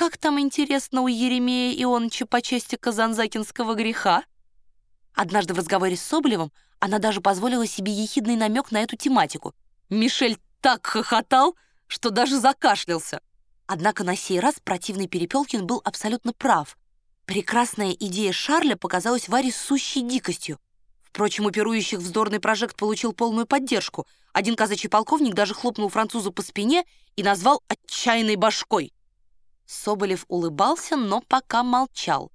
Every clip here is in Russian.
как там интересно у Еремея Ионыча по части казанзакинского греха? Однажды в разговоре с Соболевым она даже позволила себе ехидный намек на эту тематику. Мишель так хохотал, что даже закашлялся. Однако на сей раз противный Перепелкин был абсолютно прав. Прекрасная идея Шарля показалась Варе сущей дикостью. Впрочем, у пирующих вздорный прожект получил полную поддержку. Один казачий полковник даже хлопнул французу по спине и назвал «отчаянной башкой». Соболев улыбался, но пока молчал.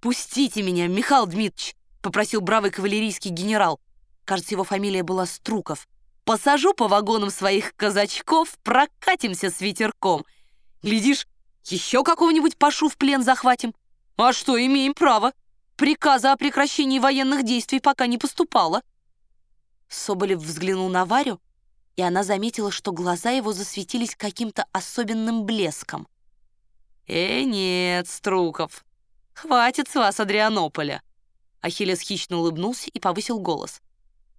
«Пустите меня, Михаил Дмитриевич!» — попросил бравый кавалерийский генерал. Кажется, его фамилия была Струков. «Посажу по вагонам своих казачков, прокатимся с ветерком. Глядишь, еще какого-нибудь Пашу в плен захватим. А что, имеем право. Приказа о прекращении военных действий пока не поступало». Соболев взглянул на Варю, и она заметила, что глаза его засветились каким-то особенным блеском. «Э, нет, Струков, хватит с вас Адрианополя!» Ахиллес хищно улыбнулся и повысил голос.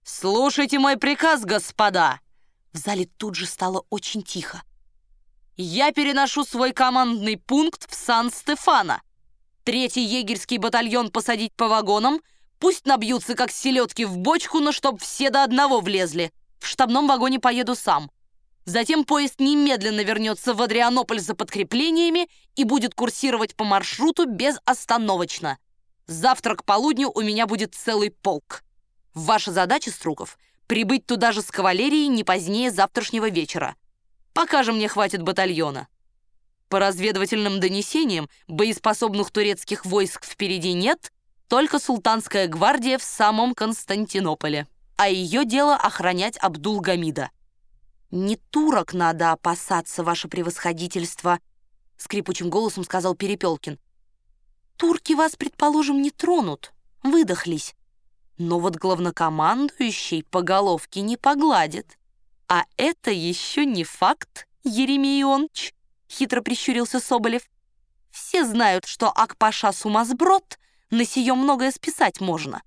«Слушайте мой приказ, господа!» В зале тут же стало очень тихо. «Я переношу свой командный пункт в Сан-Стефано. Третий егерский батальон посадить по вагонам, пусть набьются, как селедки в бочку, но чтоб все до одного влезли. В штабном вагоне поеду сам. Затем поезд немедленно вернется в Адрианополь за подкреплениями и будет курсировать по маршруту безостановочно. Завтра к полудню у меня будет целый полк. Ваша задача, Струков, прибыть туда же с кавалерией не позднее завтрашнего вечера. Пока же мне хватит батальона. По разведывательным донесениям, боеспособных турецких войск впереди нет, только султанская гвардия в самом Константинополе. А ее дело охранять Абдул-Гамида. «Не турок надо опасаться, ваше превосходительство», — скрипучим голосом сказал Перепелкин. Турки вас, предположим, не тронут, выдохлись. Но вот главнокомандующий по головке не погладит. А это еще не факт, Еремей Ионыч, хитро прищурился Соболев. Все знают, что Акпаша сумасброд, на сие многое списать можно.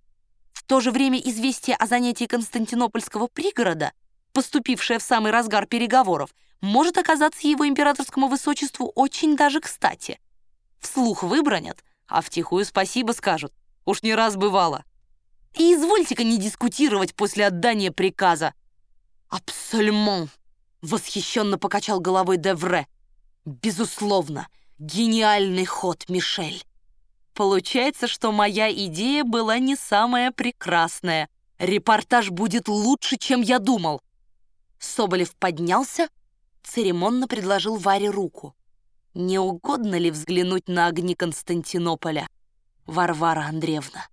В то же время известие о занятии Константинопольского пригорода, поступившее в самый разгар переговоров, может оказаться его императорскому высочеству очень даже кстати. Вслух выбронят, а втихую спасибо скажут. Уж не раз бывало. И извольте-ка не дискутировать после отдания приказа. Абсолютно. Восхищенно покачал головой Девре. Безусловно, гениальный ход, Мишель. Получается, что моя идея была не самая прекрасная. Репортаж будет лучше, чем я думал. Соболев поднялся, церемонно предложил Варе руку. Не угодно ли взглянуть на огни Константинополя, Варвара Андреевна?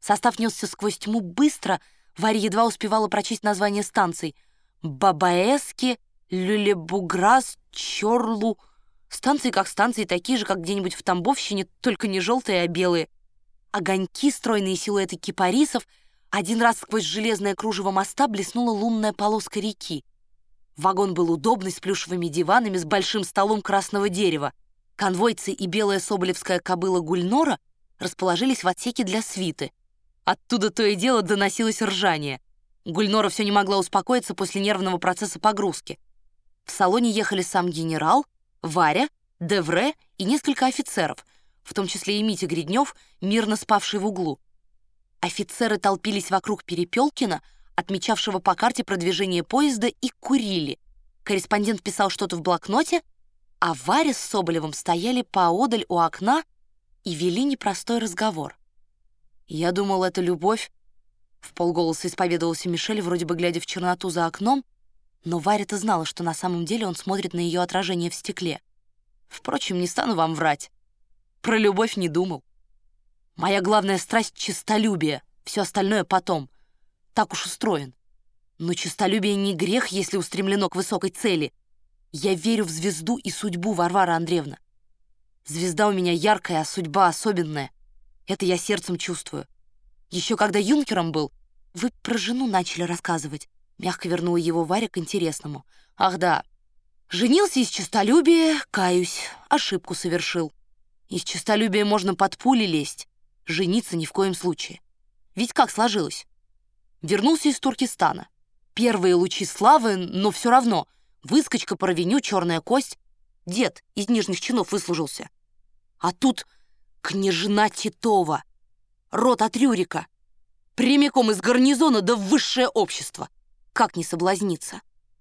Состав несся сквозь тьму быстро, Варя едва успевала прочесть название станций. Бабаэски, Люлебуграс, Чорлу. Станции как станции, такие же, как где-нибудь в Тамбовщине, только не желтые, а белые. Огоньки, стройные силуэты кипарисов. Один раз сквозь железное кружево моста блеснула лунная полоска реки. Вагон был удобный, с плюшевыми диванами, с большим столом красного дерева. Конвойцы и белая соболевская кобыла Гульнора расположились в отсеке для свиты. Оттуда то и дело доносилось ржание. Гульнора все не могла успокоиться после нервного процесса погрузки. В салоне ехали сам генерал, Варя, Девре и несколько офицеров, в том числе и Митя Гриднев, мирно спавший в углу. Офицеры толпились вокруг Перепелкина, отмечавшего по карте продвижение поезда, и курили. Корреспондент писал что-то в блокноте, а Варя с Соболевым стояли поодаль у окна и вели непростой разговор. «Я думал, это любовь», — в полголоса исповедовался Мишель, вроде бы глядя в черноту за окном, но Варя-то знала, что на самом деле он смотрит на ее отражение в стекле. Впрочем, не стану вам врать. Про любовь не думал. Моя главная страсть — честолюбие, все остальное потом так уж устроен. Но честолюбие не грех, если устремлено к высокой цели. Я верю в звезду и судьбу, Варвара Андреевна. Звезда у меня яркая, а судьба особенная. Это я сердцем чувствую. Еще когда юнкером был, вы про жену начали рассказывать. Мягко вернула его Варя к интересному. Ах да, женился из честолюбия, каюсь, ошибку совершил. Из честолюбия можно под пули лезть, жениться ни в коем случае. Ведь как сложилось? вернулся из Туркестана. Первые лучи славы, но все равно. Выскочка по равеню, черная кость. Дед из нижних чинов выслужился. А тут княжна Титова, род от Рюрика. Прямиком из гарнизона да в высшее общество. Как не соблазниться?